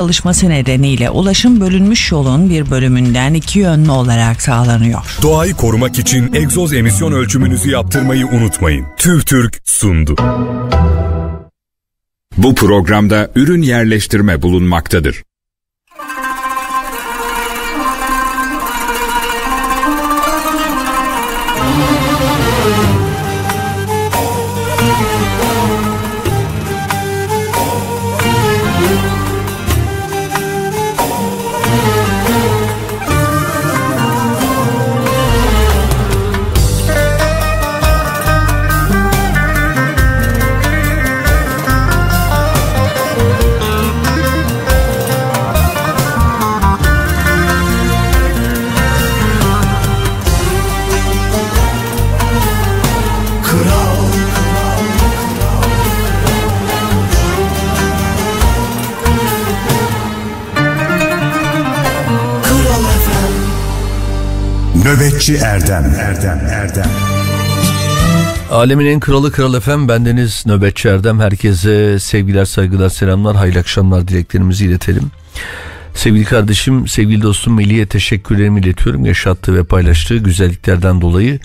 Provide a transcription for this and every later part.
çalışması nedeniyle ulaşım bölünmüş yolun bir bölümünden iki yönlü olarak sağlanıyor. Doğayı korumak için egzoz emisyon ölçümünüzü yaptırmayı unutmayın. TÜV TÜRK sundu. Bu programda ürün yerleştirme bulunmaktadır. Nöbetçi Erdem. Erdem Erdem. Alemin en kralı kral efem bendeniz Nöbetçi Erdem. Herkese sevgiler saygılar selamlar hayırlı akşamlar dileklerimizi iletelim. Sevgili kardeşim, sevgili dostum Melih'e teşekkürlerimi iletiyorum. Yaşattığı ve paylaştığı güzelliklerden dolayı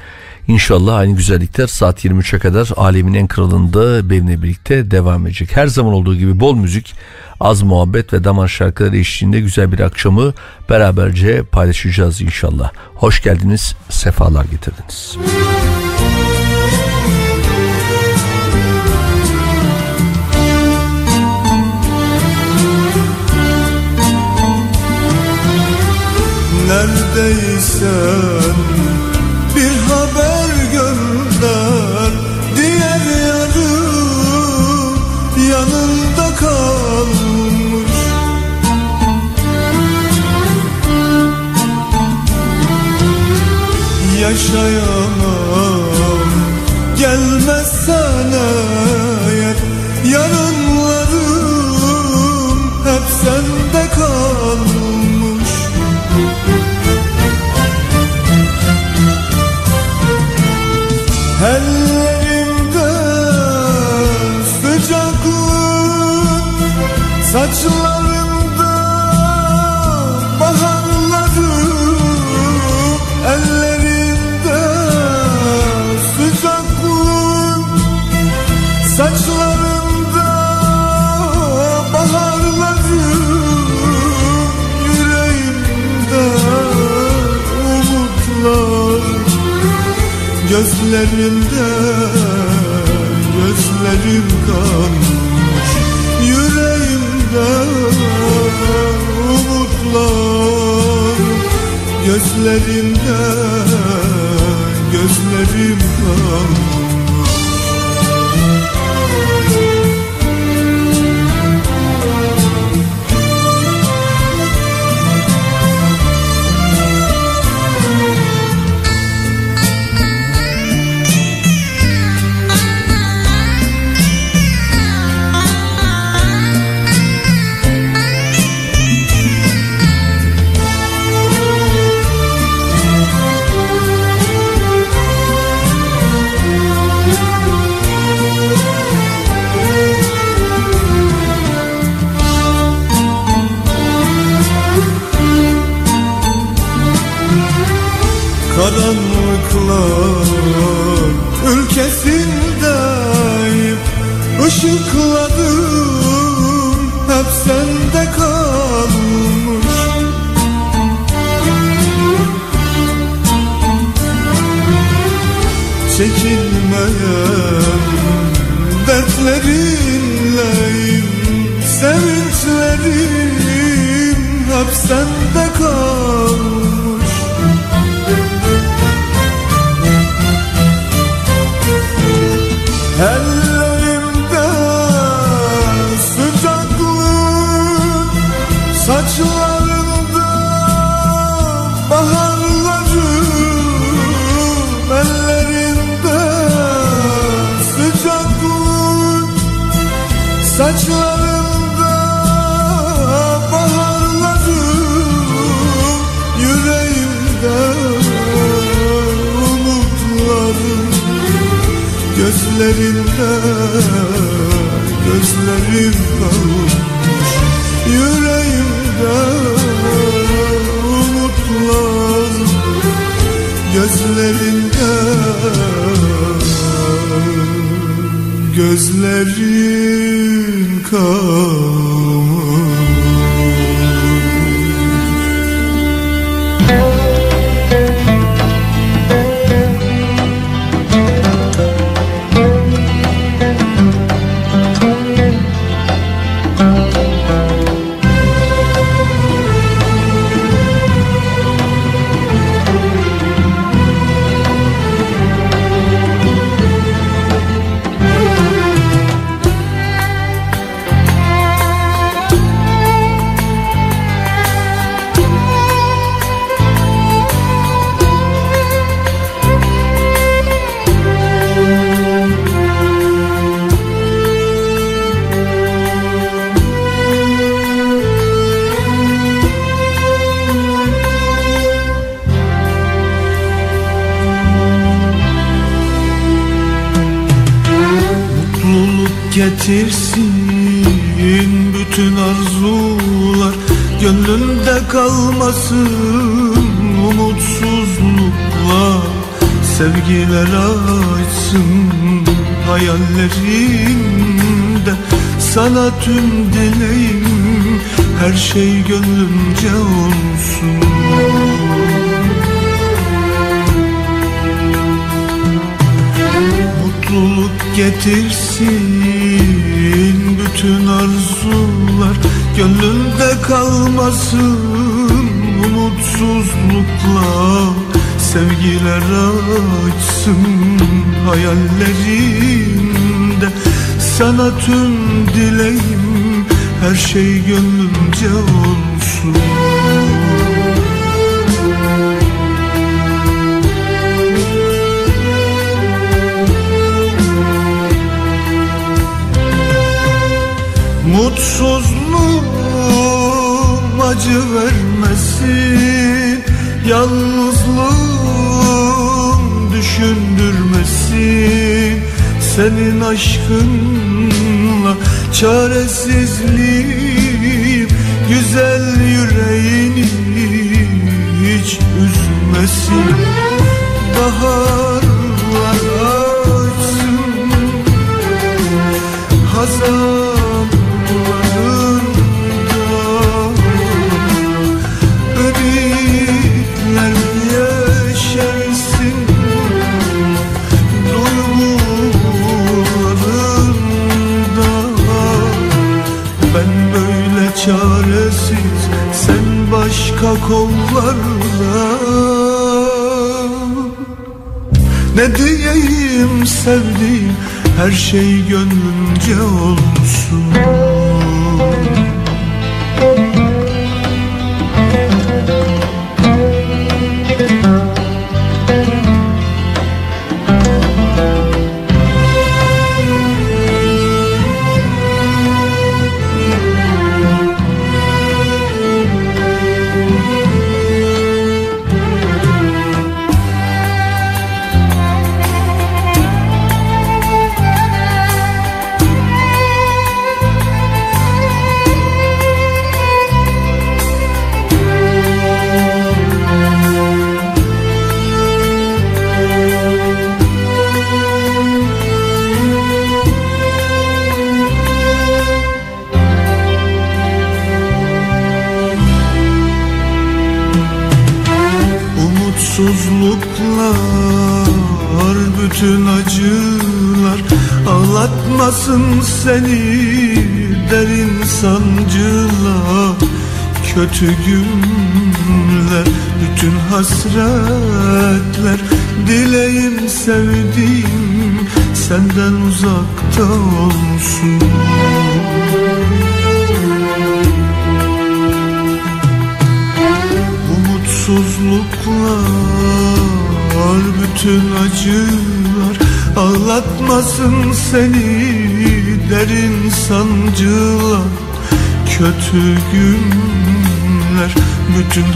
İnşallah aynı güzellikler saat 23'e kadar alemin en kralında benimle birlikte devam edecek. Her zaman olduğu gibi bol müzik, az muhabbet ve damar şarkıları eşliğinde güzel bir akşamı beraberce paylaşacağız inşallah. Hoş geldiniz, sefalar getirdiniz. Neredeysen bir haber gönder Diğer yarım yanında kalmış. Yaşayamam gelmezsen eğer Yarınlarım Saçlarımda baharlarım Ellerimde sıcaklık Saçlarımda baharlarım Yüreğimde umutlar. Gözlerimde gözlerim kalmış umutlar Gözlerimde gözlerim Karanlıklar ülkesindeyim Işıklarım hep sende kalmış. Çekilmeyen dertlerinleyim Sevinçlerim hep sende gözlerinde gözlerim kalmış. Yüreğimde umutlar gözlerinde gözlerim kalmış. Hayallerinde Sana tüm dileğim her şey gönlünce olsun. Mutluluk getirsin bütün arzular Gönlünde kalmasın umutsuzluklar Sevgiler açsın hayallerinde Sana tüm dileğim her şey gönlünce olsun. Mutsuzluğum acı vermesin Yalnızlığım düşündürmesin. Senin aşkınla çaresizliğim. Güzel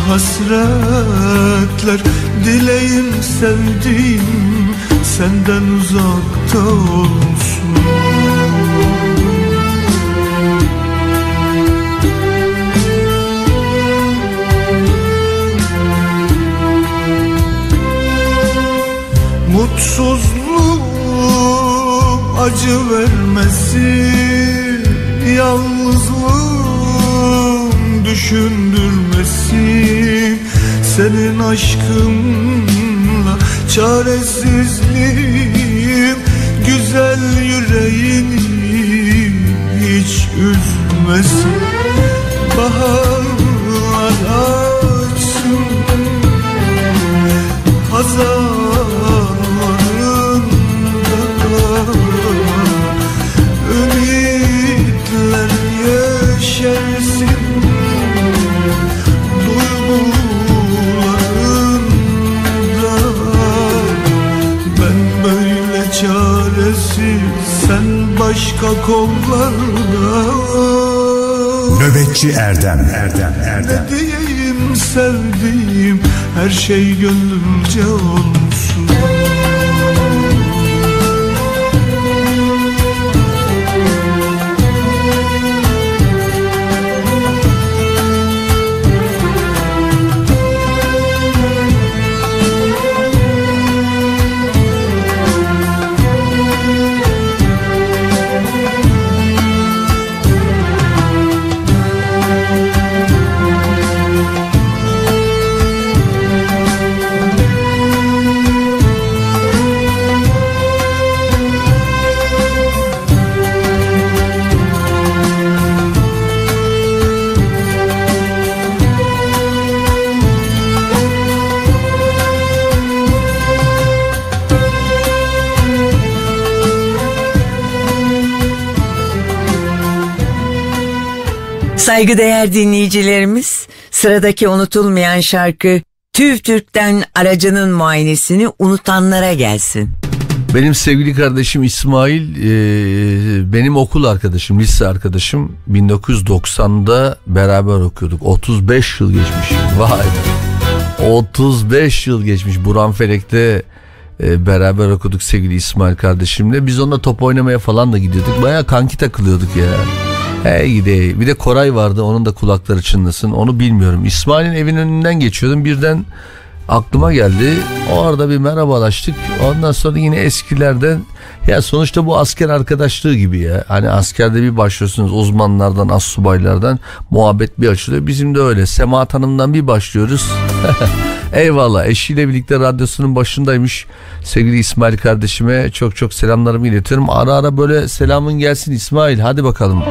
hasretler. Dileyim sevdiğim senden uzakta olsun. Mutsuzluğu acı vermesi Yalnızlığım düşündür senin aşkınla çaresizliğim Güzel yüreğini hiç üzmesin. Baharlar başka kollarda Nöbetçi Erdem. Erdem Erdem. Ne diyeyim sevdiğim Her şey gönlümce olsun Saygıdeğer dinleyicilerimiz, sıradaki unutulmayan şarkı TÜV TÜRK'ten aracının muayenesini unutanlara gelsin. Benim sevgili kardeşim İsmail e, benim okul arkadaşım, lise arkadaşım 1990'da beraber okuyorduk. 35 yıl geçmiş. Vay be. 35 yıl geçmiş. Buran Felek'te e, beraber okuduk sevgili İsmail kardeşimle. Biz onunla top oynamaya falan da gidiyorduk. Baya kanki takılıyorduk ya. Hey gide. Bir de Koray vardı onun da kulakları çınlasın. Onu bilmiyorum. İsmail'in evinin önünden geçiyordum. Birden aklıma geldi. O arada bir merhabalaştık. Ondan sonra yine eskilerden ya sonuçta bu asker arkadaşlığı gibi ya. Hani askerde bir başlıyorsunuz uzmanlardan, as subaylardan muhabbet bir açılıyor. Bizim de öyle. Semahat Hanım'dan bir başlıyoruz. Eyvallah eşiyle birlikte radyosunun başındaymış. Sevgili İsmail kardeşime çok çok selamlarımı iletiyorum. Ara ara böyle selamın gelsin İsmail hadi bakalım.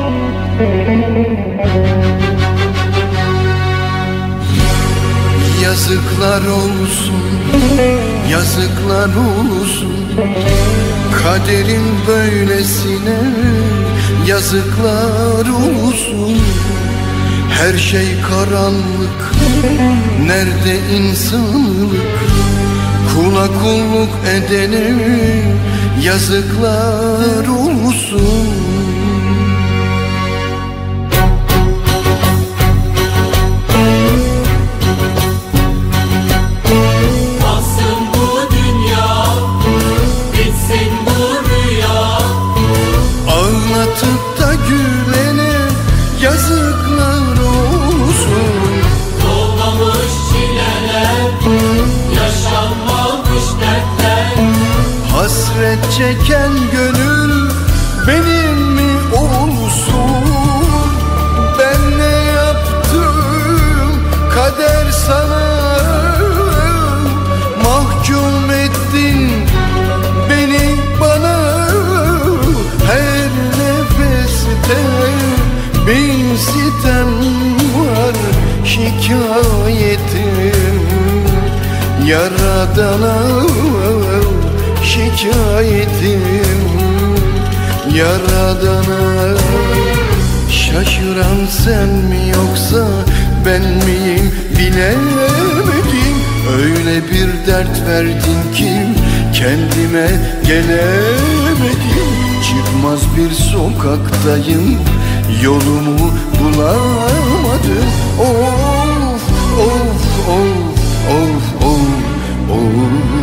Yazıklar olsun, yazıklar olsun. Kaderin böylesine yazıklar olsun. Her şey karanlık, nerede insanlık? Kula kulluk edene yazıklar olsun Hasret çeken gönül benim mi olsun? Ben ne yaptım? Kader sana Mahkum ettin beni bana Her nefeste bin sitem var şikayetim. Yaradana şikayetim Yaradana Şaşıran sen mi yoksa ben miyim bilemedim. Öyle bir dert verdin ki kendime gelemedim. Çıkmaz bir sokaktayım yolumu bulamadım. Of of of of of of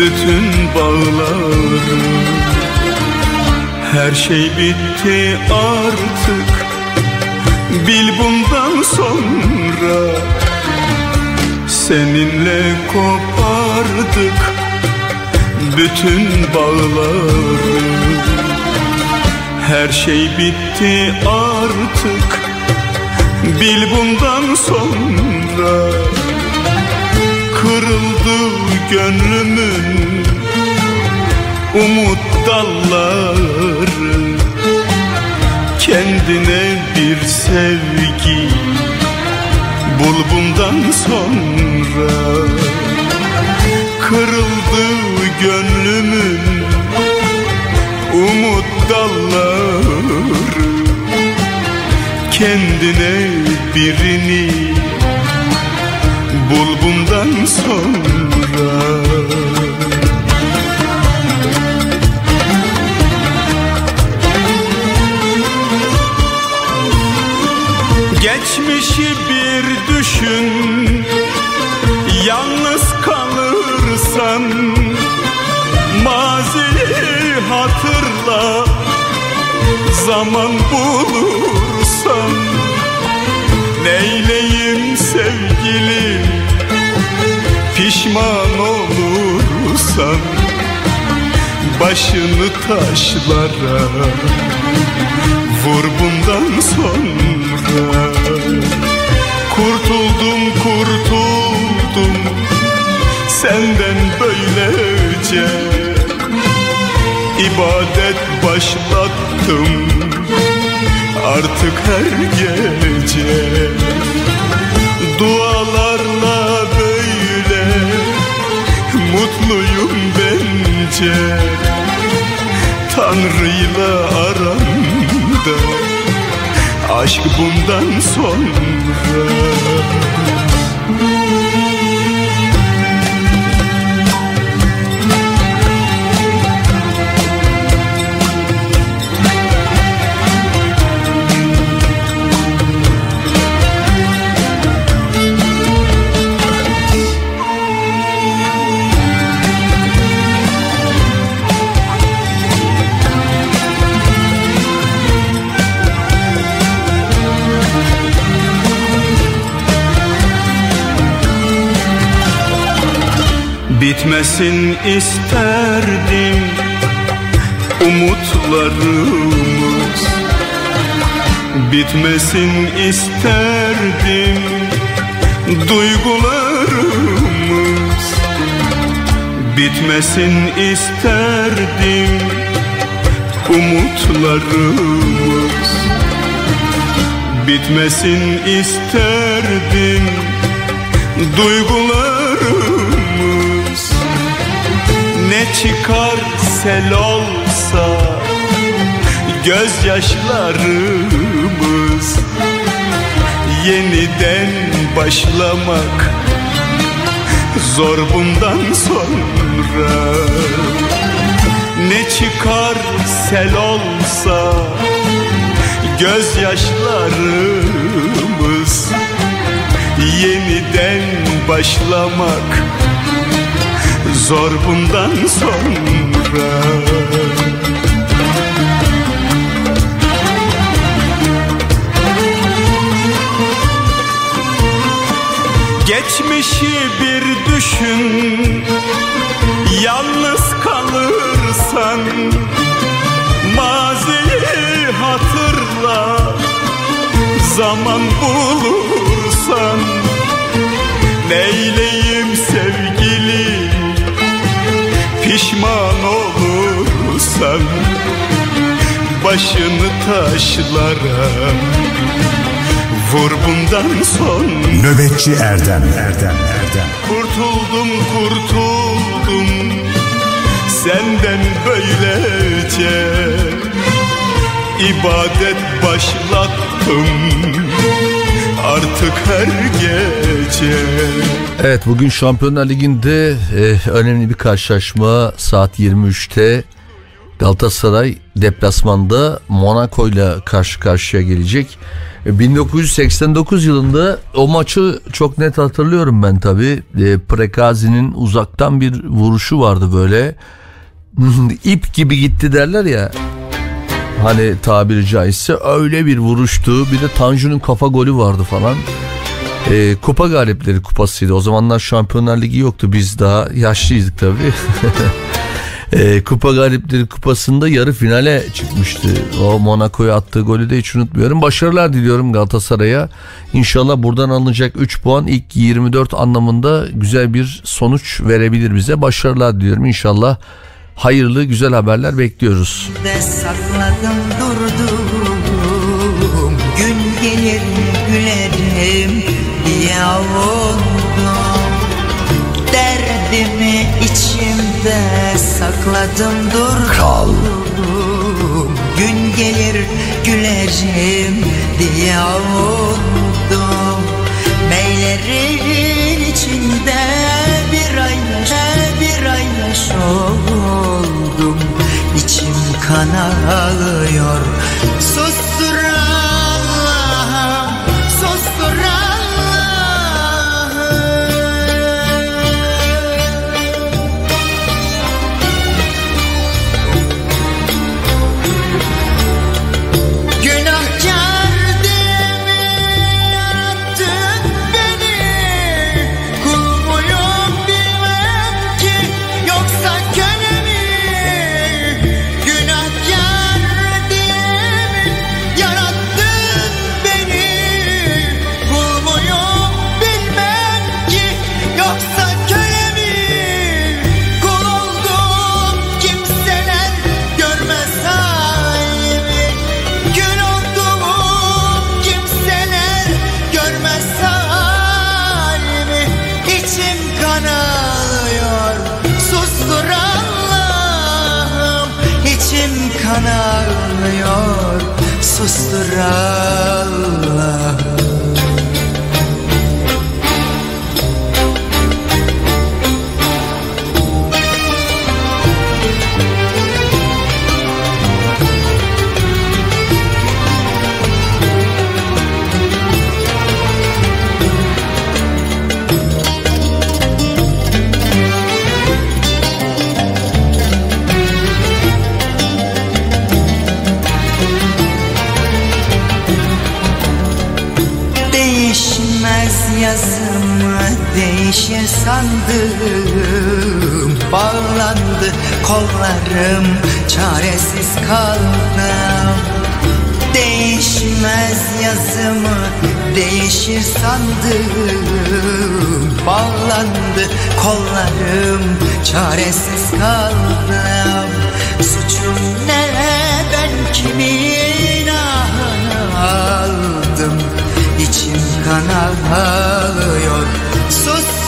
bütün bağları. Her şey bitti artık. Bil bundan sonra. Seninle kopardık bütün bağları. Her şey bitti artık. Bil bundan sonra Kırıldı gönlümün Umut dalları. Kendine bir sevgi Bul bundan sonra. Kırıldı gönlümün Umut dalları. Kendine birini bul bundan sonra. Geçmişi bir düşün Yalnız kalırsan. Maziyi hatırla Zaman bulursan Neyleyim sevgilim? Pişman olursan Başını taşlara Vur bundan sonra. Kurtuldum kurtuldum Senden böylece. İbadet başlattım Artık her gece Dualarla böyle mutluyum bence. Tanrı'yla aramda Aşk bundan sonra Bitmesin isterdim umutlarımız. Bitmesin isterdim duygularımız. Bitmesin isterdim umutlarımız. Bitmesin isterdim duygularımız çıkar sel olsa gözyaşlarımız Yeniden başlamak zor bundan sonra. Ne çıkar sel olsa gözyaşlarımız Yeniden başlamak zor bundan sonra. Geçmişi bir düşün Yalnız kalırsan. Maziyi hatırla Zaman bulursan. Neyleyim Pişman olursan Başını taşlara Vur bundan sonra. Nöbetçi Erdem Erdem Erdem. Kurtuldum kurtuldum senden böylece ibadet başlattım artık her gece Evet bugün Şampiyonlar Ligi'nde e, önemli bir karşılaşma saat 23'te Galatasaray deplasmanda Monaco ile karşı karşıya gelecek. E, 1989 yılında o maçı çok net hatırlıyorum ben tabi. E, Prekazi'nin uzaktan bir vuruşu vardı böyle. İp gibi gitti derler ya. Hani tabiri caizse öyle bir vuruştu. Bir de Tanju'nun kafa golü vardı falan. E, kupa galipleri kupasıydı. O zamanlar Şampiyonlar Ligi yoktu. Biz daha yaşlıydık tabii. E, kupa galipleri kupasında yarı finale çıkmıştı. O Monaco'ya attığı golü de hiç unutmuyorum. Başarılar diliyorum Galatasaray'a. İnşallah buradan alınacak 3 puan ilk 24 anlamında güzel bir sonuç verebilir bize. Başarılar diliyorum inşallah. Hayırlı güzel haberler bekliyoruz. de sakladım durdum Gün gelir gülerim diye avundum. Derdimi içimde sakladım durdum Gün gelir gülerim diye avundum. Meylerin içinde bir ay yaş, bir ay yaş oldum İçim kan ağlıyor Sustur Bağlandım, bağlandı kollarım Çaresiz kaldım Değişmez yazımı değişir sandım Bağlandı kollarım çaresiz kaldım Suçum ne ben kimin aldım? İçim kan ağlıyor Sus.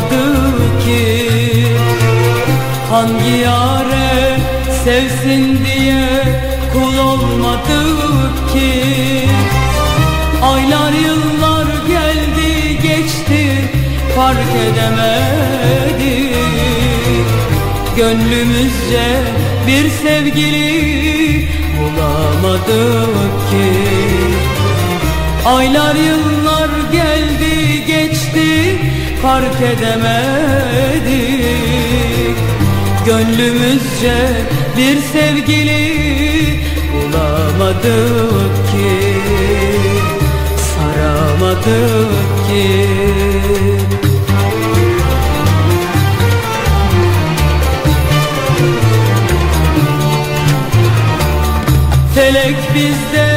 Kurumadı ki. Hangi yare sevsin diye kul olmadık ki? Aylar yıllar geldi geçti fark edemedik Gönlümüzce bir sevgili bulamadık ki. Aylar yıllar geldi fark edemedik. Gönlümüzce bir sevgili bulamadık ki Saramadık ki. Felek bizde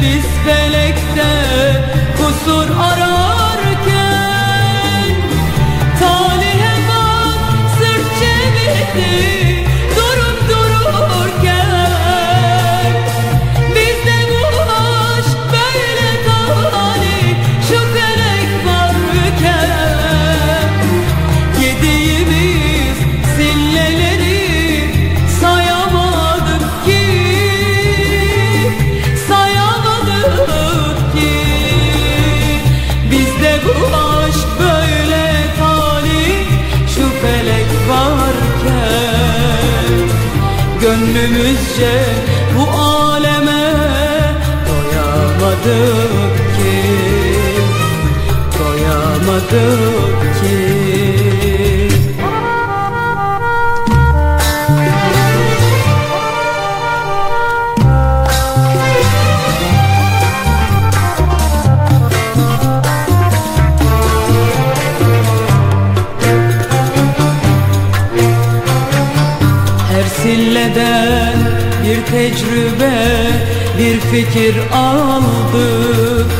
biz felekte kusur ararken Gönlümüzce bu aleme doyamadık ki. Doyamadık bir fikir aldık.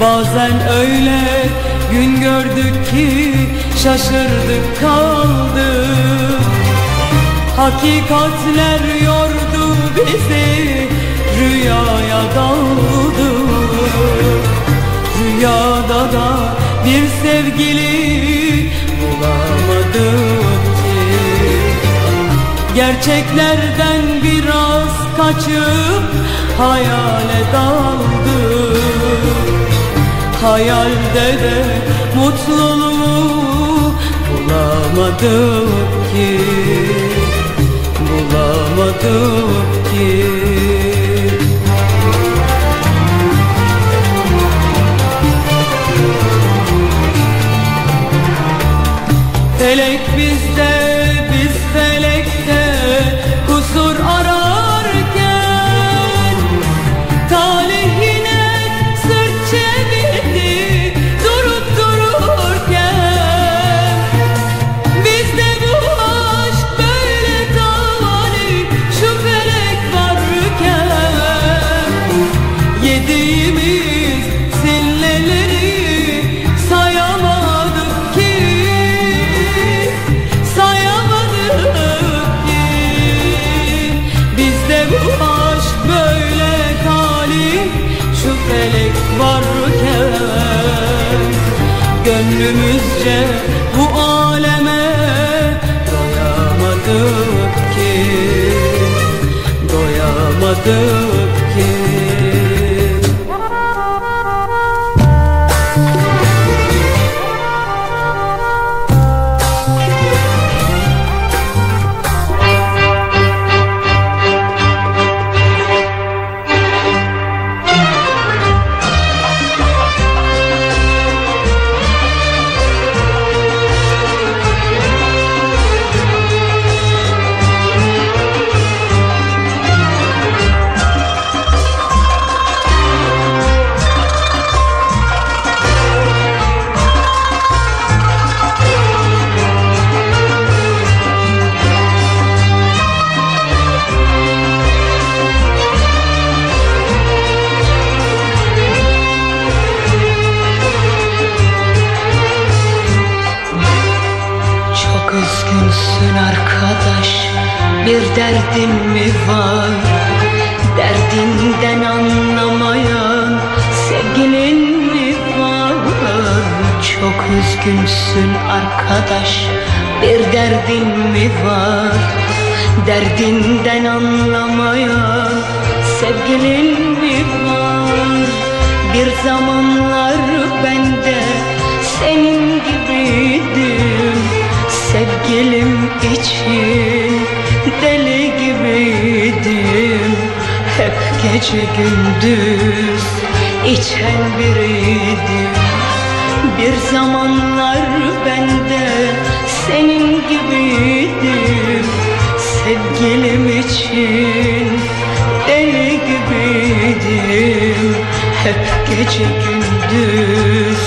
Bazen öyle gün gördük ki şaşırdık kaldık. Hakikatler yordu bizi, rüyaya daldık Rüyada da bir sevgili bulamadık ki. Gerçeklerden biraz kaçıp hayale daldım. Hayalde de mutluluğu bulamadım ki. Bulamadım ki. Felek bizde gece bu aleme dayanamadım ki. Doyamadım derdin mi var? Derdinden anlamayan sevgilin mi var? Bir zamanlar ben de senin gibiydim. Sevgilim için deli gibiydim. Hep gece gündüz içen biriydim. Bir zamanlar ben de senin gibiydim Sevgilim için. Deli gibiydim Hep gece gündüz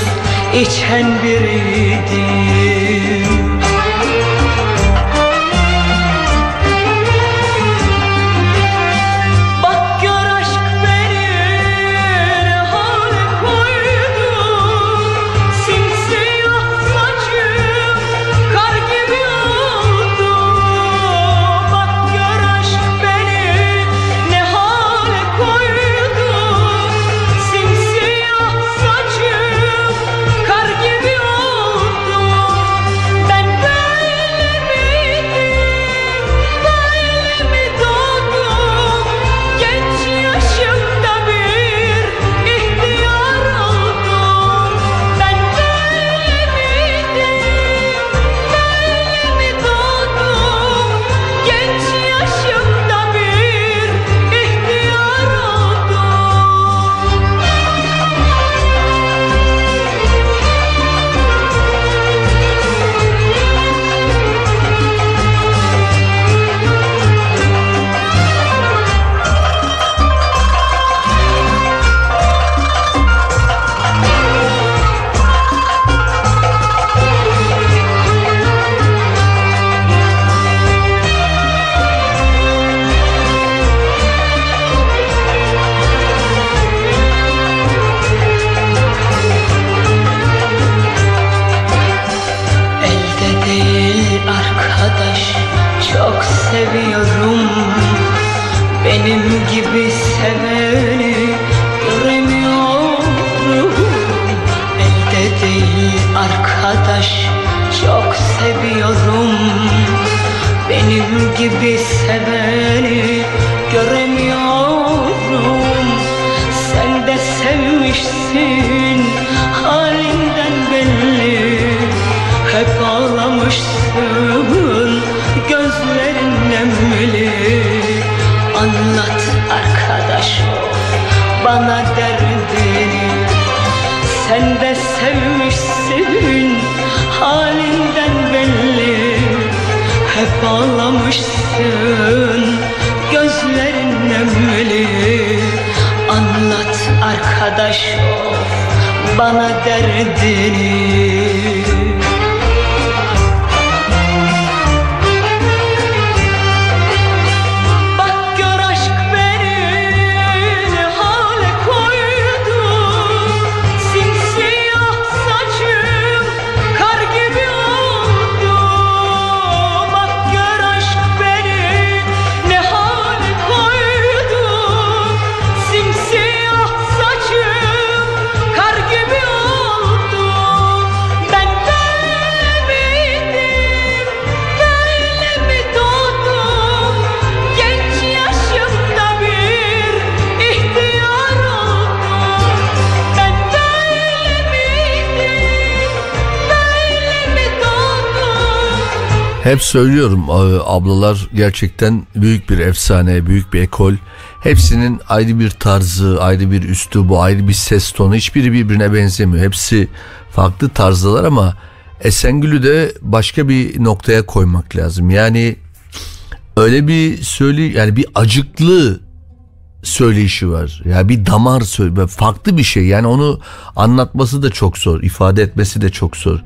içen biriydim. gibi seveni göremem. Hep ağlamışsın Gözlerin nemli Anlat arkadaş of bana derdini Hep söylüyorum ablalar gerçekten büyük bir efsane, büyük bir ekol. Hepsinin ayrı bir tarzı, ayrı bir üslubu, ayrı bir ses tonu. Hiçbiri birbirine benzemiyor. Hepsi farklı tarzdalar ama Esengül'ü de başka bir noktaya koymak lazım. Yani öyle bir söyle yani bir acıklı söyleyişi var. Ya bir damar söyle farklı bir şey. Yani onu anlatması da çok zor, ifade etmesi de çok zor.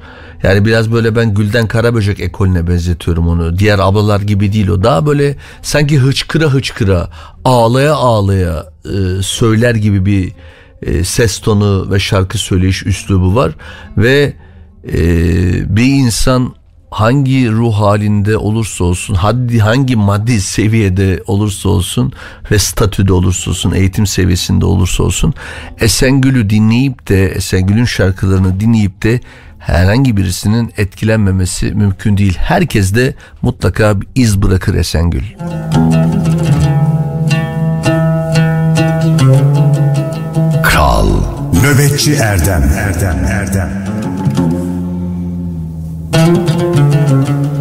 Yani biraz böyle ben Gülden Karaböcek ekolüne benzetiyorum onu. Diğer ablalar gibi değil o. Daha böyle sanki hıçkıra hıçkıra, ağlaya ağlaya e, söyler gibi bir e, ses tonu ve şarkı söyleyiş üslubu var ve e, bir insan hangi ruh halinde olursa olsun, haddi hangi maddi seviyede olursa olsun ve statüde olursa olsun, eğitim seviyesinde olursa olsun Esengül'ü dinleyip de Esengül'ün şarkılarını dinleyip de herhangi birisinin etkilenmemesi mümkün değil. Herkes de mutlaka bir iz bırakır Esengül. Kral Nöbetçi Erdem Erdem Erdem Thank you.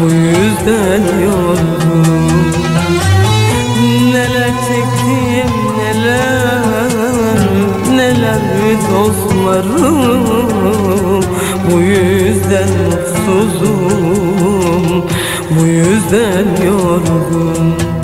bu yüzden yoruldum. Neler çektim neler neler dostlarım. Bu yüzden mutsuzum bu yüzden yorgun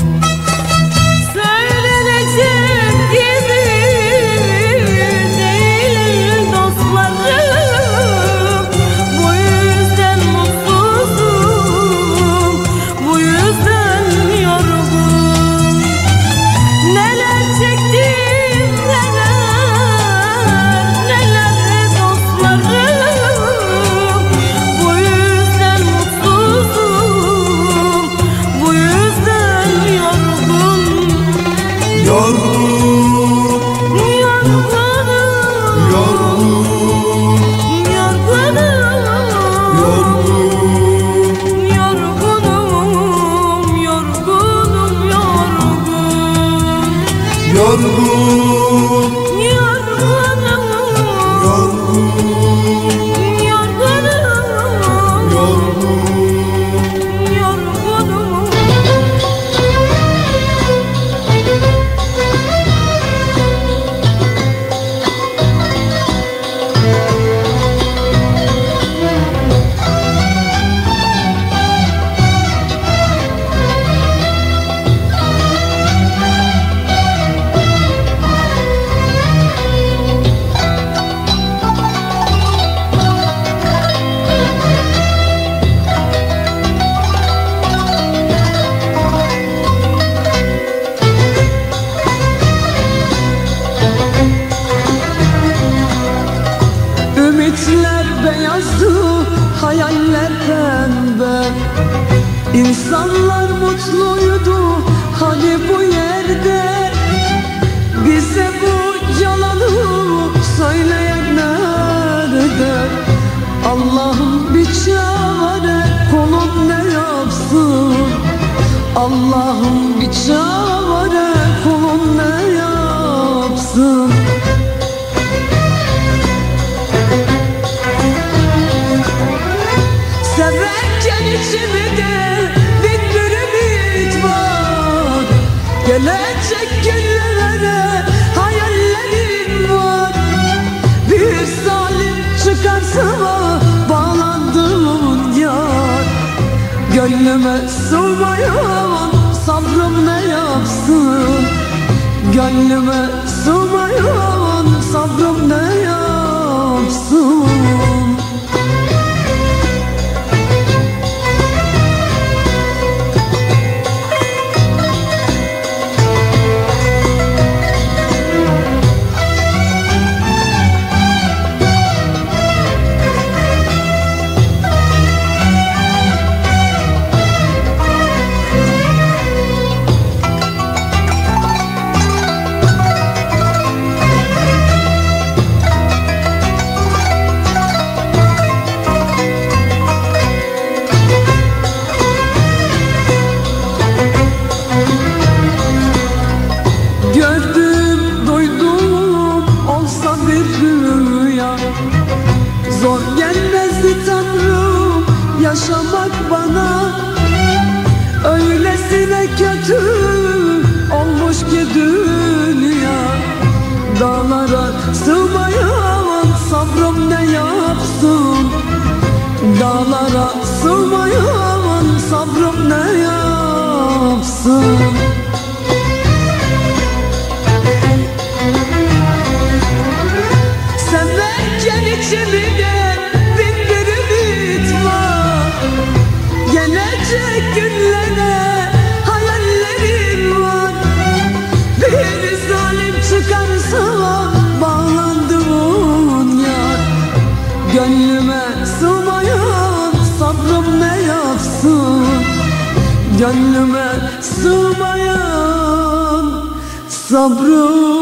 sevdalara sığmayan sabrım ne yapsın? Gönlüme sığmayan sabrım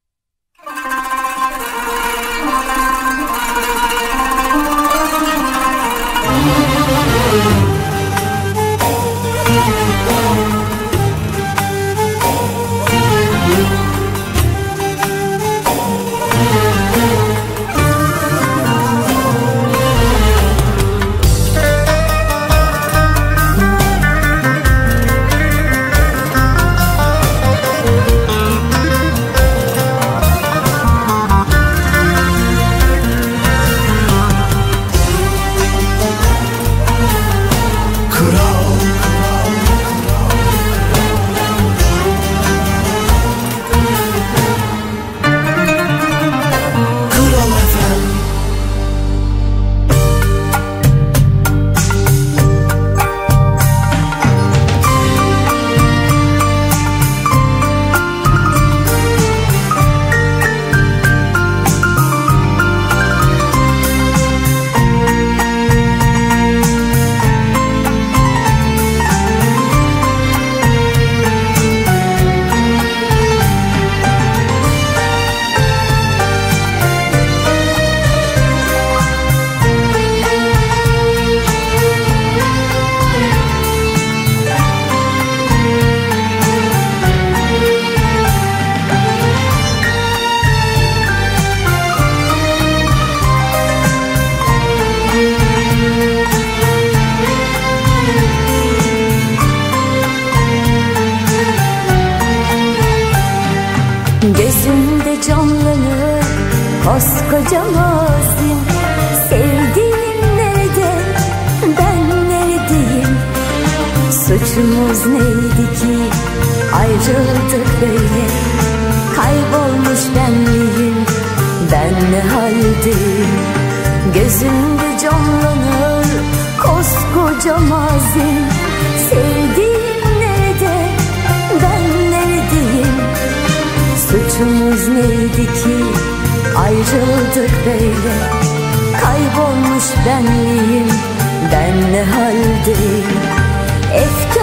harcamazdım Sevdiğim nerede ben neredeyim? Suçumuz neydi ki ayrıldık böyle? Kaybolmuş benliğim ben ne haldeyim? Efkar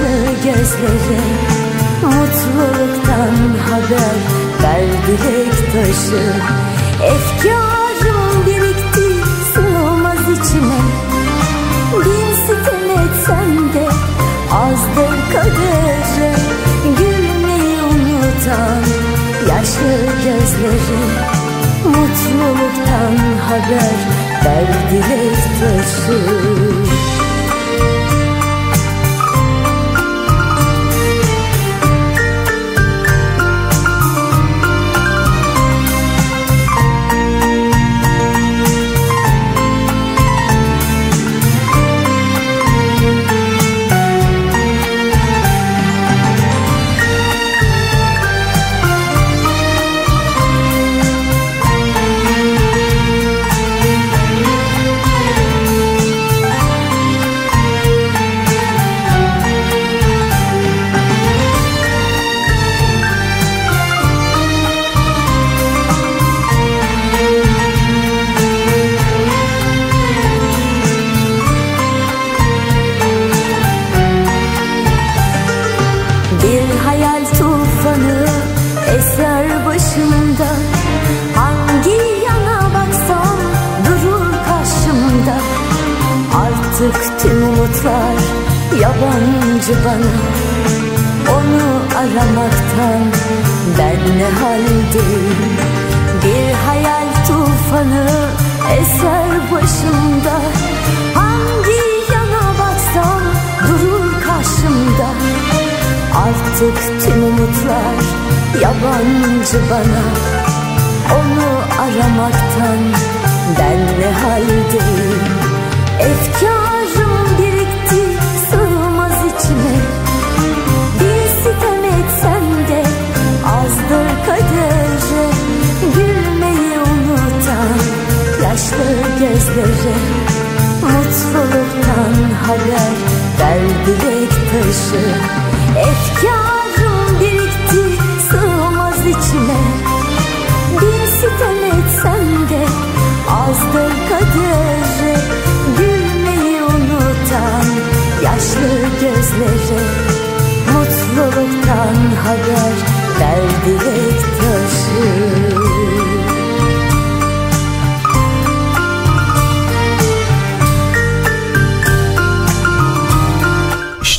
yaşlı gözleri Mutluluktan haber ver dilek taşı. Efkarım birikti sığmaz içime. Bin sitem etsem de azdır kadere Gülmeyi unutan yaşlı gözleri. Mutluluktan haber ver dilek taşı.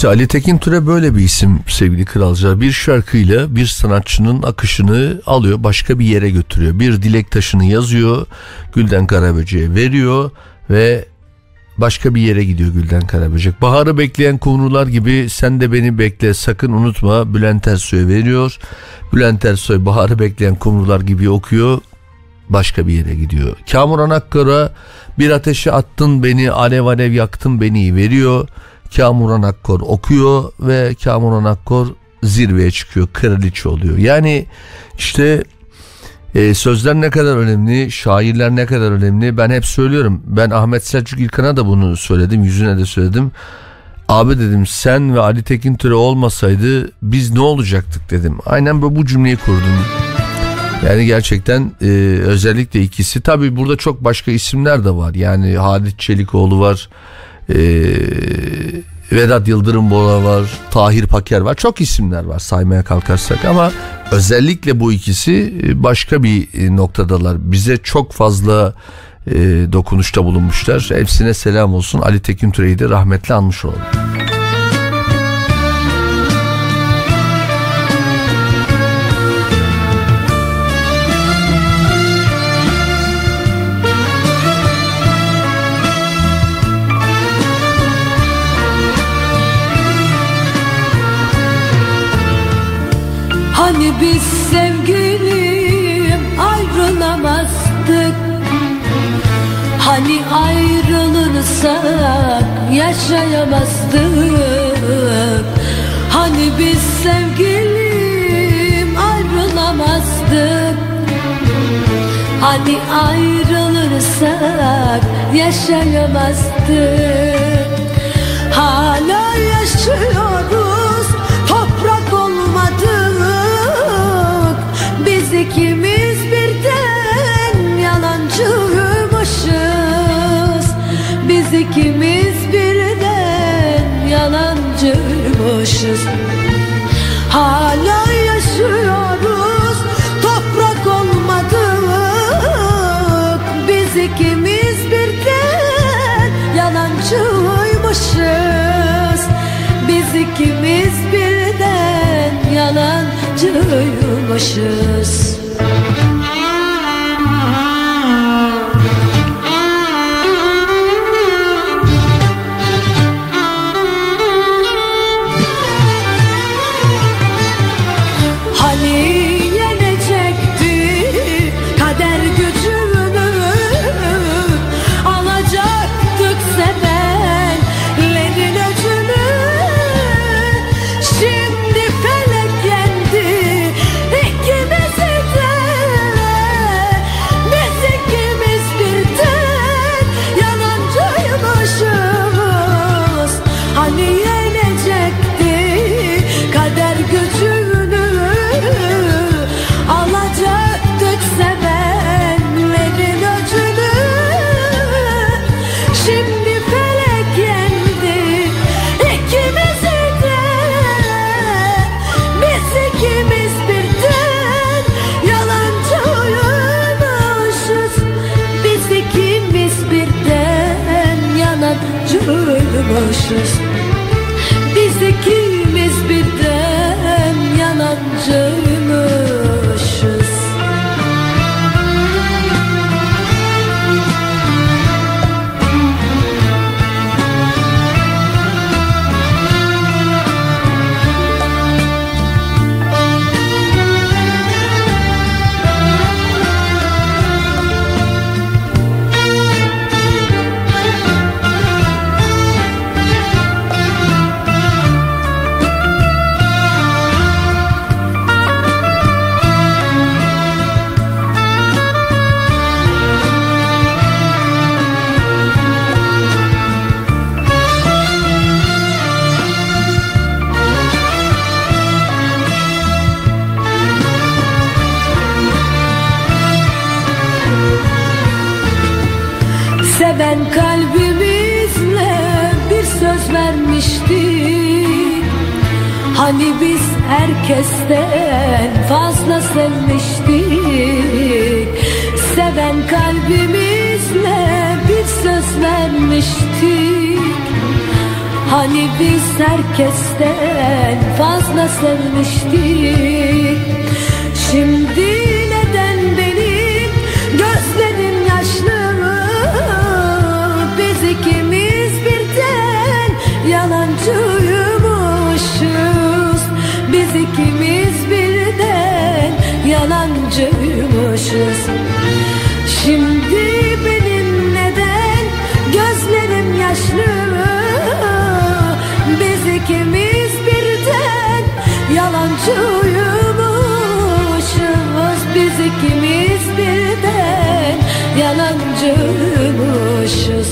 İşte Ali Tekin Türe böyle bir isim sevgili kralcılar. Bir şarkıyla bir sanatçının akışını alıyor başka bir yere götürüyor. Bir dilek taşını yazıyor Gülden Karaböcek'e veriyor ve başka bir yere gidiyor Gülden Karaböcek. Baharı bekleyen konular gibi sen de beni bekle sakın unutma Bülent Ersoy'a veriyor. Bülent Ersoy baharı bekleyen kumrular gibi okuyor başka bir yere gidiyor. Kamuran Akkora bir ateşe attın beni alev alev yaktın beni veriyor. Kamuran Akkor okuyor ve Kamuran Akkor zirveye çıkıyor kraliçe oluyor. Yani işte e, sözler ne kadar önemli, şairler ne kadar önemli. Ben hep söylüyorum. Ben Ahmet Selçuk İlkan'a da bunu söyledim, yüzüne de söyledim. Abi dedim sen ve Ali Tekin Türe olmasaydı biz ne olacaktık dedim. Aynen bu, bu cümleyi kurdum. Yani gerçekten e, özellikle ikisi. Tabi burada çok başka isimler de var. Yani Halit Çelikoğlu var. E, Vedat Yıldırım Bora var. Tahir Paker var. Çok isimler var saymaya kalkarsak ama özellikle bu ikisi e, başka bir e, noktadalar. Bize çok fazla e, dokunuşta bulunmuşlar. Hepsine selam olsun. Ali Tekin Türe'yi de rahmetle anmış olalım. Biz sevgilim ayrılamazdık. Hani ayrılırsak yaşayamazdık. Hani biz sevgilim ayrılamazdık. Hani ayrılırsak yaşayamazdık. Hala yaşıyoruz yalancıymışız Hala yaşıyoruz. Toprak olmadık. Biz ikimiz birden yalancıymışız Biz ikimiz birden yalancıymışız Hani yalancıymışız herkesten fazla sevmiştik. Seven kalbimizle bir söz vermiştik. Hani biz herkesten fazla sevmiştik. Şimdi Aşığımmışız biz ikimiz birden. Yalancıymışız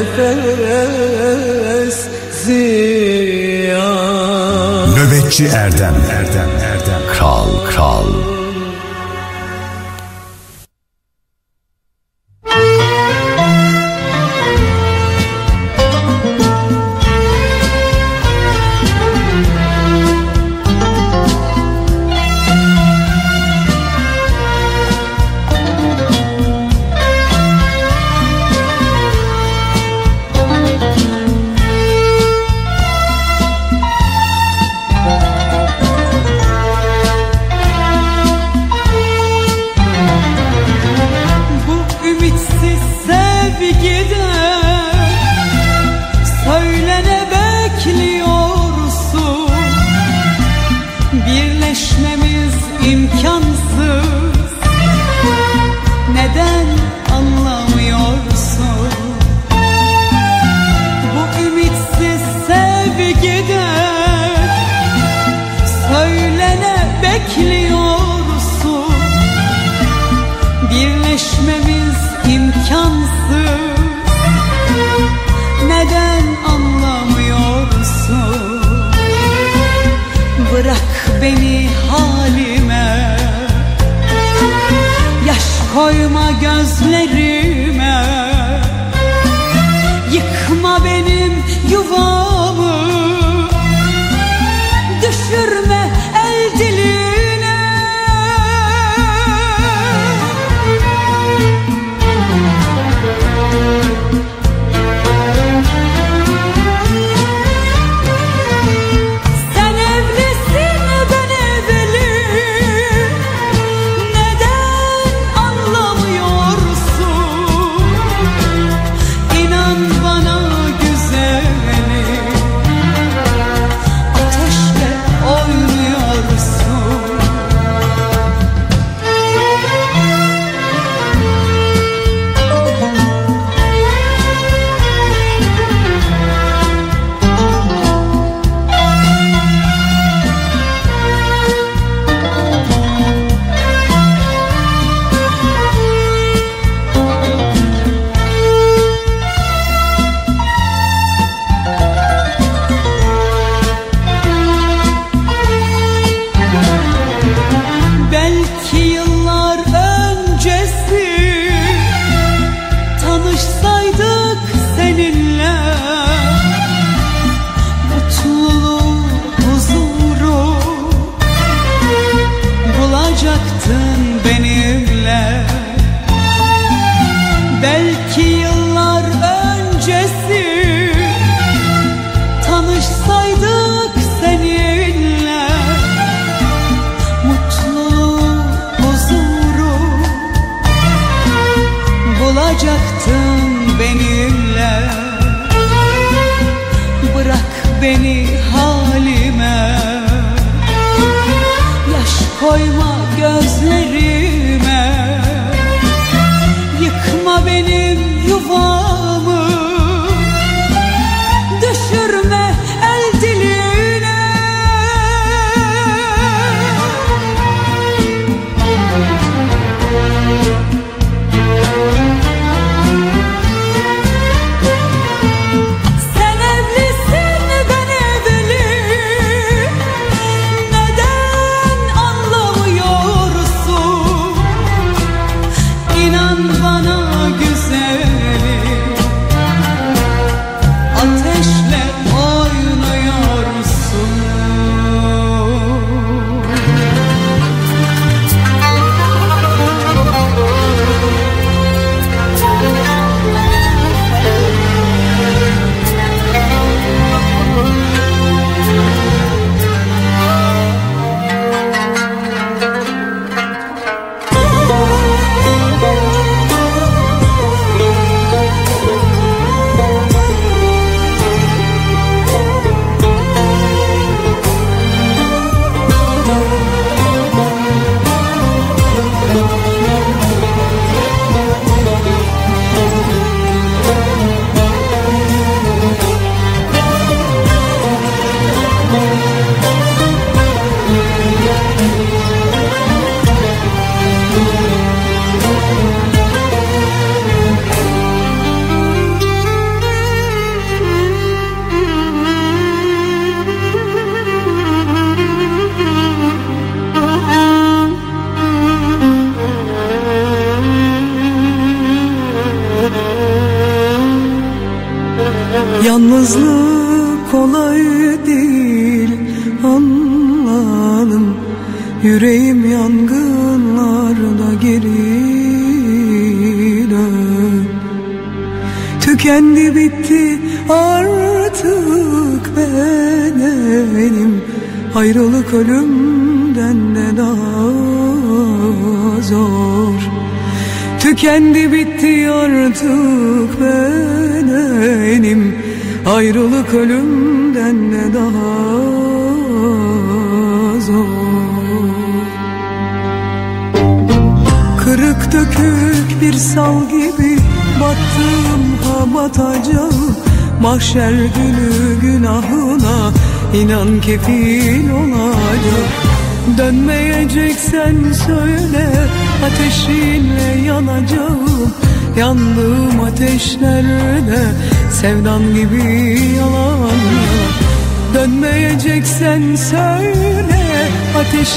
Nefes ziyan. Nöbetçi Erdem. Erdem Erdem. Kral Kral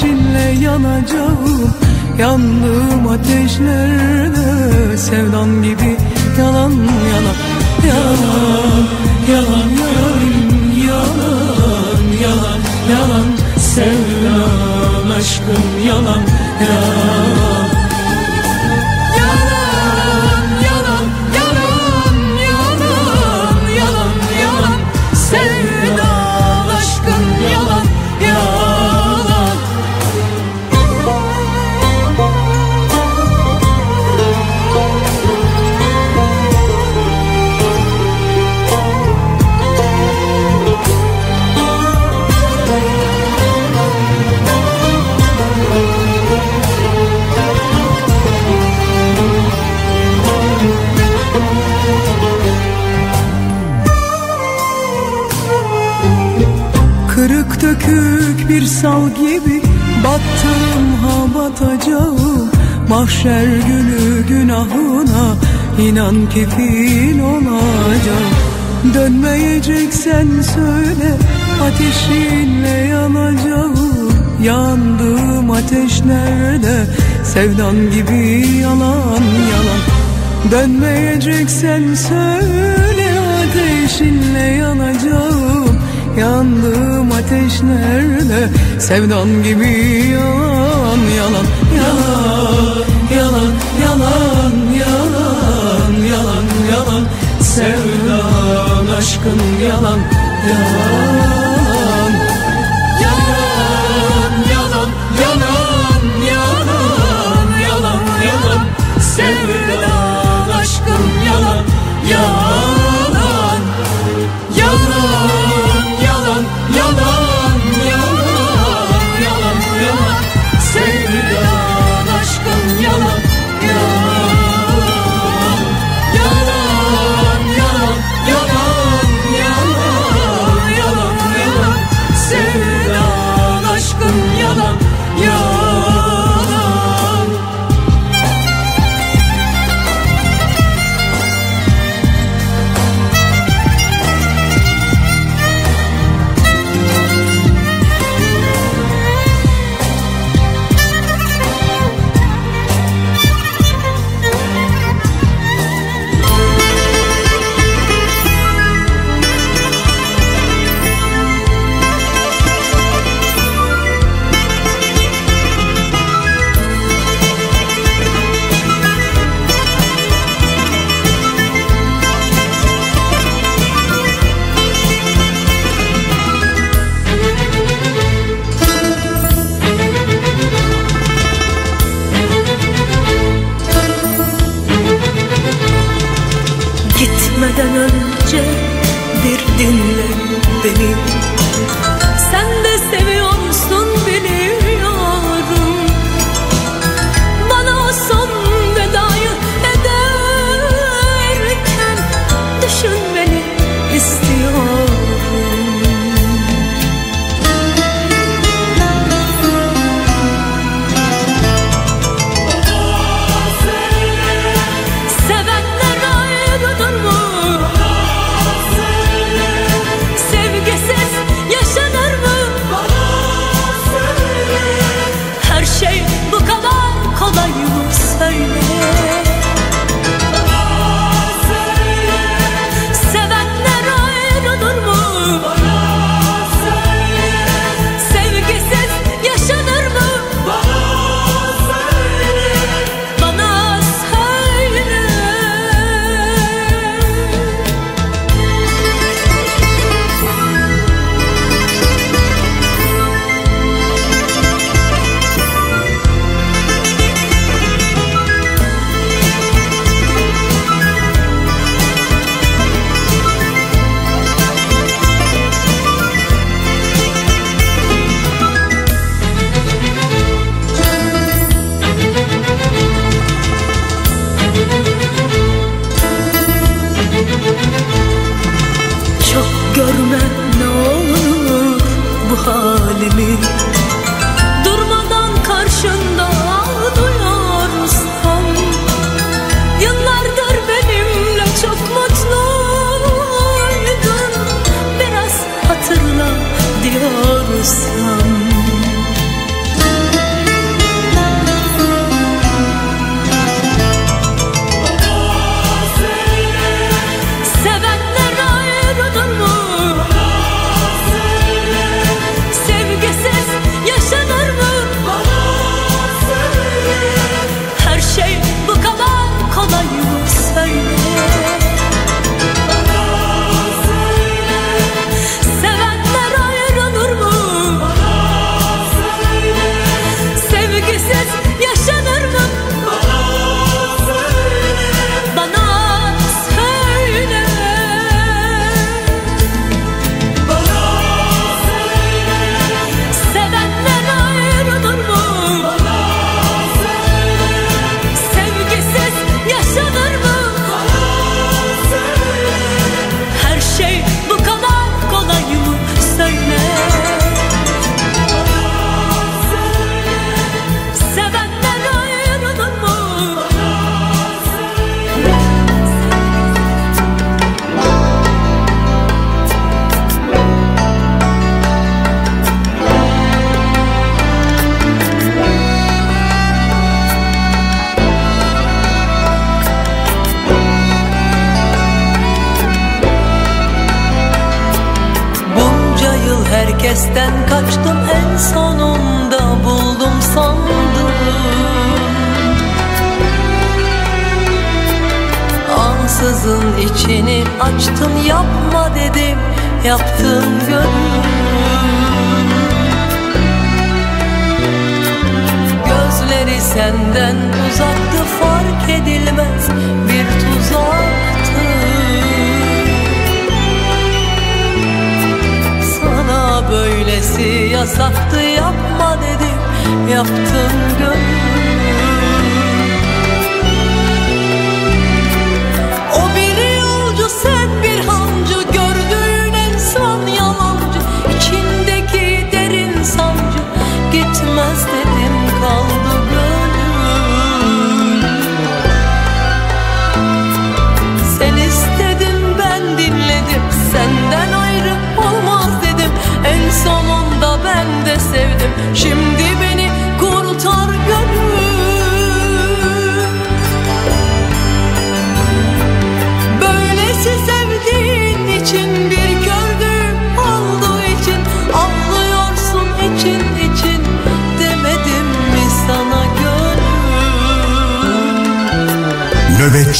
ateşinle yanacağım. Yandığım ateşlerde sevdan gibi yalan yalan Yalan, yalan, yalan, yalan, yalan, yalan Sevdan aşkım yalan, yalan. Sevdan gibi yalan yalan. Dönmeyeceksen söyle ateşinle yanacağım. Yandığım ateş nerede? Sevdan gibi yalan yalan. Yalan yalan yalan yalan yalan. Yalan Sevdan aşkın yalan yalan.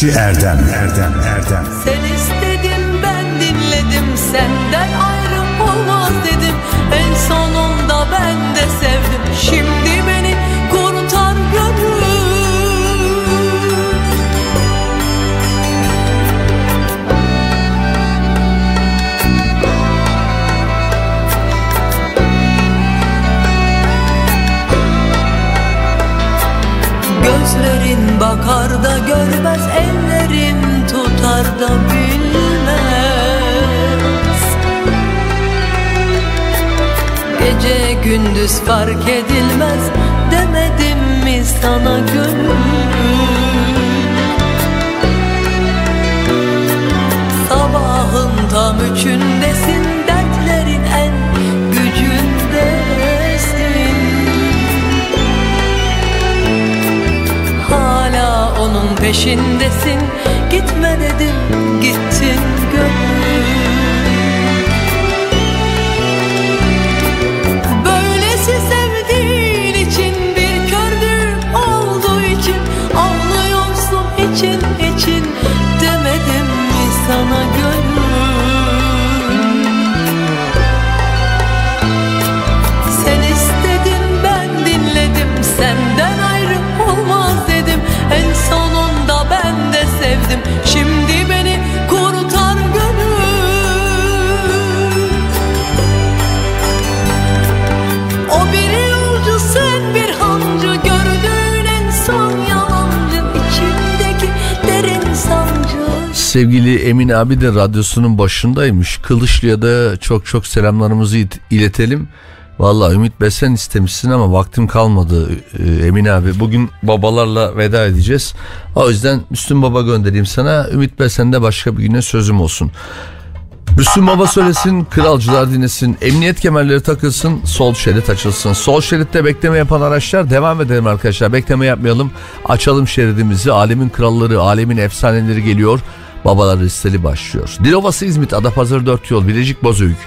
Nöbetçi Erdem. Erdem Erdem. Sen istedim ben dinledim. Senden ayrım olmaz dedim. En sonunda ben de sevdim. Şimdi beni kurtar gönül Gözlerim bakar da görmez ellerin tutar da bilmez. Gece gündüz fark edilmez demedim mi sana gönül? Sabahın tam üçündesin peşindesin. Gitme dedim gittin Sevgili Emin abi de radyosunun başındaymış. Kılıçlı'ya da çok çok selamlarımızı iletelim. Vallahi Ümit Besen istemişsin ama vaktim kalmadı e, Emin abi. Bugün babalarla veda edeceğiz. O yüzden Müslüm Baba göndereyim sana. Ümit Besen de başka bir güne sözüm olsun. Müslüm Baba söylesin, kralcılar dinlesin, emniyet kemerleri takılsın, sol şerit açılsın. Sol şeritte bekleme yapan araçlar devam edelim arkadaşlar. Bekleme yapmayalım. Açalım şeridimizi. Alemin kralları, alemin efsaneleri geliyor. Babalar listeli başlıyor. Dilovası İzmit, Adapazarı 4 yol, Bilecik Bozüyük,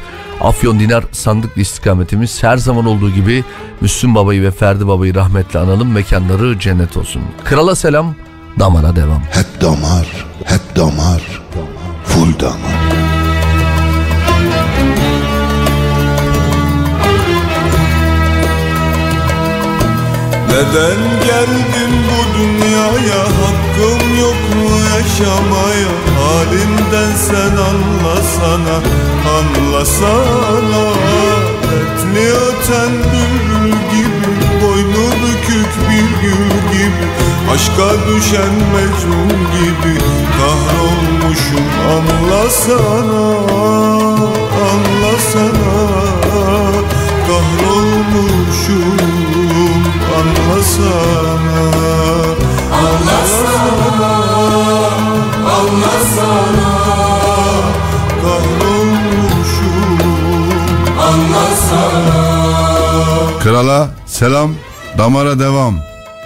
Afyon Dinar sandıklı istikametimiz her zaman olduğu gibi Müslüm Baba'yı ve Ferdi Baba'yı rahmetle analım. Mekanları cennet olsun. Krala selam, damara devam. Hep damar, hep damar, full damar. Neden geldim bu dünyaya mu yaşamaya Halimden sen anlasana Anlasana. Etli öten bülbül gibi Boynu bükük bir gül gibi Aşka düşen mecnun gibi Kahrolmuşum. Anlasana Anlasana Kahrolmuşum. Anlasana Anlasana Anlasana Kahrolmuşum Anlasana Krala selam, damara devam.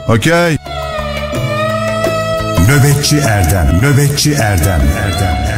Okey. Nöbetçi Erdem, Nöbetçi Erdem, Erdem, Erdem.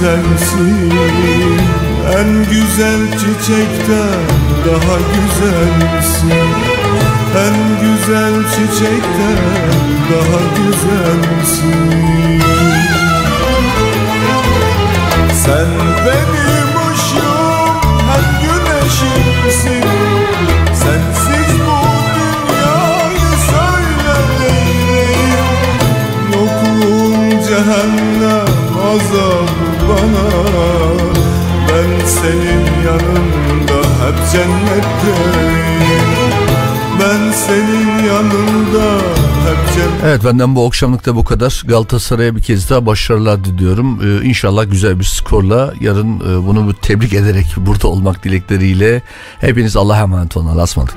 Sensin En güzel çiçekten daha güzelsin. En güzel çiçekten daha güzelsin. Sen benim yanında hep cennetteyim Ben senin yanında hep cennet Evet benden bu akşamlık da bu kadar. Galatasaray'a bir kez daha başarılar diliyorum. Ee, inşallah güzel bir skorla yarın e, bunu tebrik ederek burada olmak dilekleriyle hepiniz Allah'a emanet olun. Allah'a ısmarladık.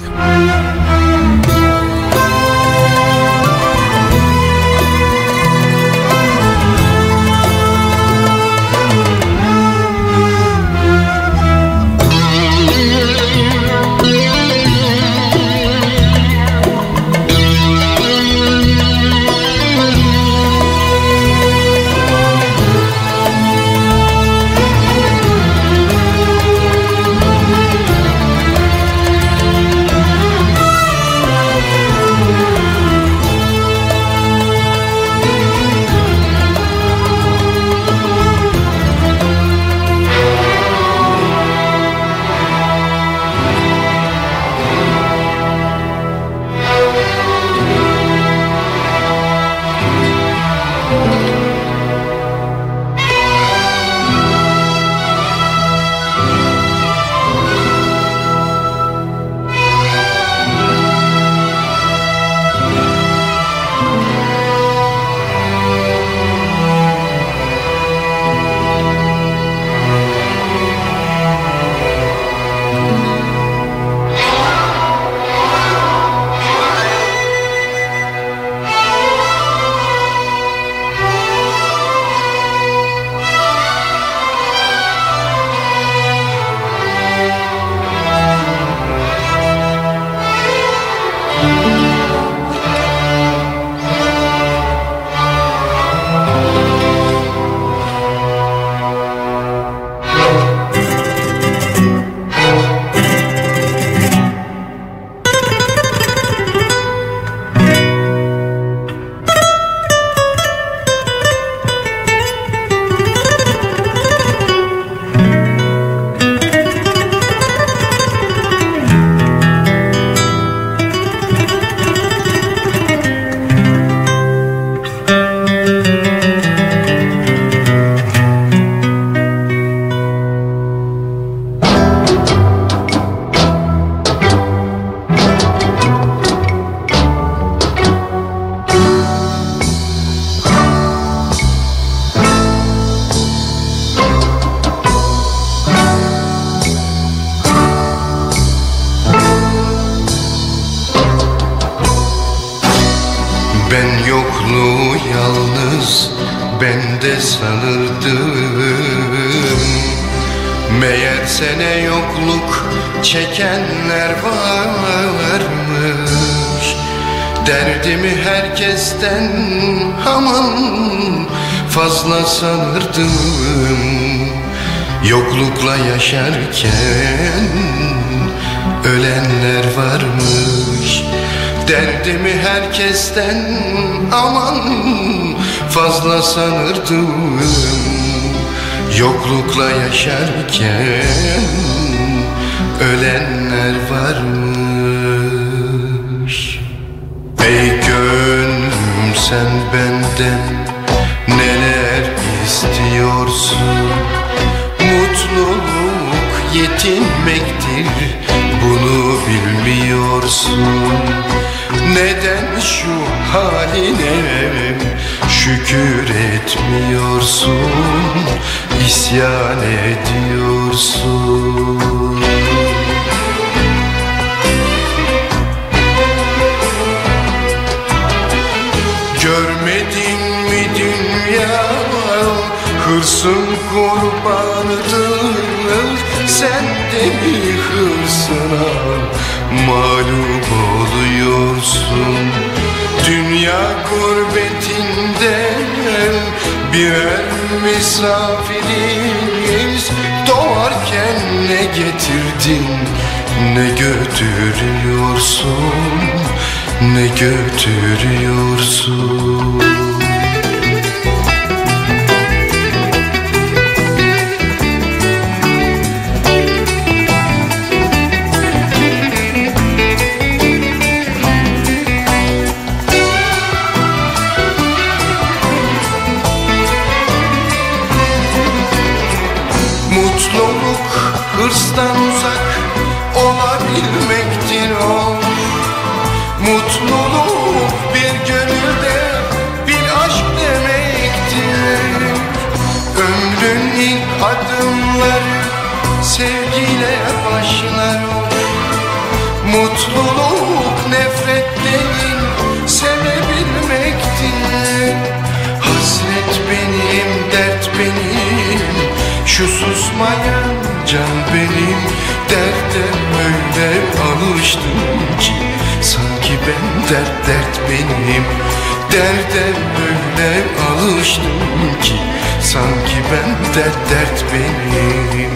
Fazla sanırdım Yoklukla yaşarken ölenler varmış. Derdimi herkesten aman fazla sanırdım. Yoklukla yaşarken ölenler varmış. Ey gönlüm sen benden neler istiyorsun Mutluluk yetinmektir bunu bilmiyorsun. Neden şu haline şükür etmiyorsun? İsyan ediyorsun hırsın kurbanıdır Sen de mi hırsına mağlup oluyorsun. Dünya gurbetinde birer misafiriz. Doğarken ne getirdin ne götürüyorsun? Ne götürüyorsun susmayan can benim Derde öyle alıştım ki. Sanki ben dert dert benim Derde öyle alıştım ki. Sanki ben dert dert benim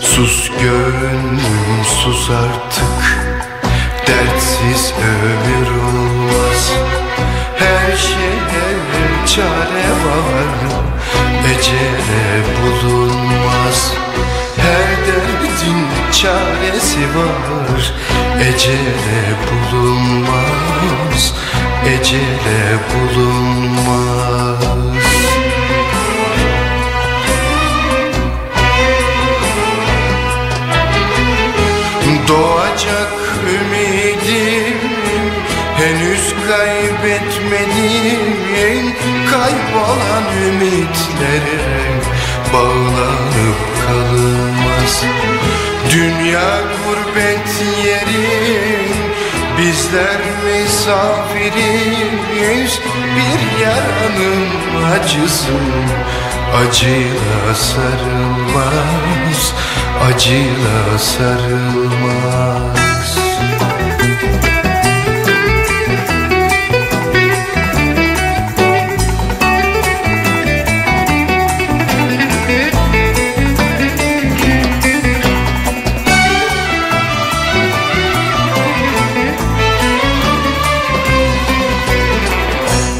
Sus gönlüm sus artık. Dertsiz ömür olmaz. Her şeye çare var. Ecele bulunmaz. Her derdin çaresi var. Ecele bulunmaz. Ecele bulunmaz Doğacak ümidim henüz kaybetmedim Kaybolan ümitlere bağlanıp kalınmaz Dünya gurbet yeri bizler misafiriz. Bir yaranın acısı acıyla sarılmaz Acıyla sarılmaz.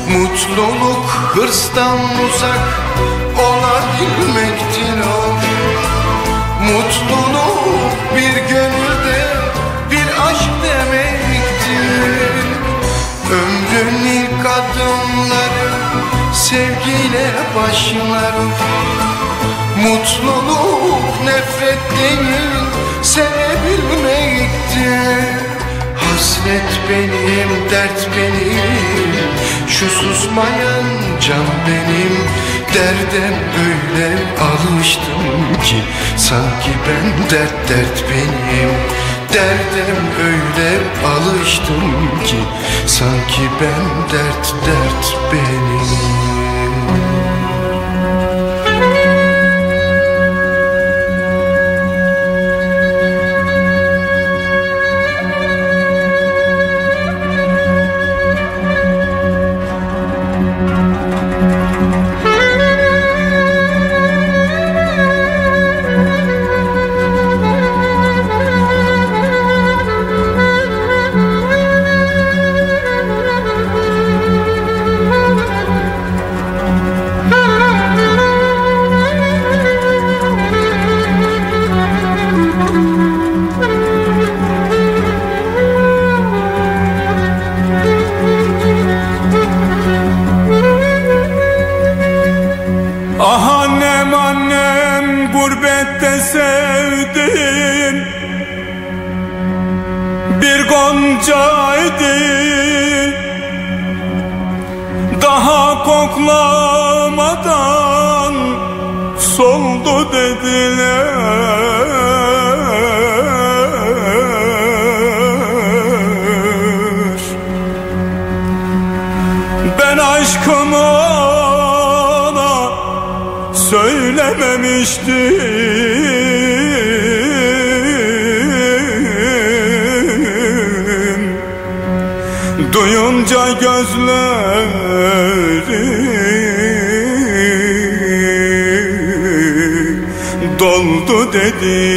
Mutluluk hırstan uzak Ömrün ilk adımları sevgiyle başlar. Mutluluk nefret değil sevebilmektir Hasret benim, dert benim. Şu susmayan can benim. Derde öyle alıştım ki Sanki ben dert dert benim. Derdem öyle alıştım ki Sanki ben dert dert benim doldu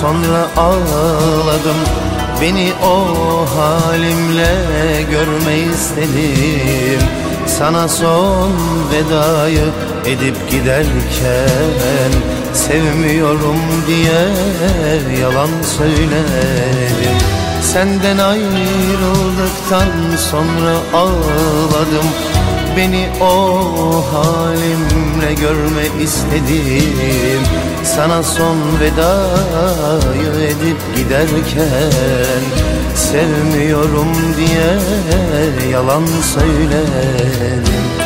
sonra ağladım. Beni o halimle görme istedim. Sana son vedayı edip giderken Sevmiyorum diye yalan söyledim. Senden ayrıldıktan sonra ağladım Beni o halimle görme istedim. Sana son vedayı edip giderken Sevmiyorum diye yalan söyledim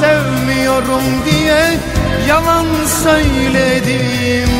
Sevmiyorum diye yalan söyledim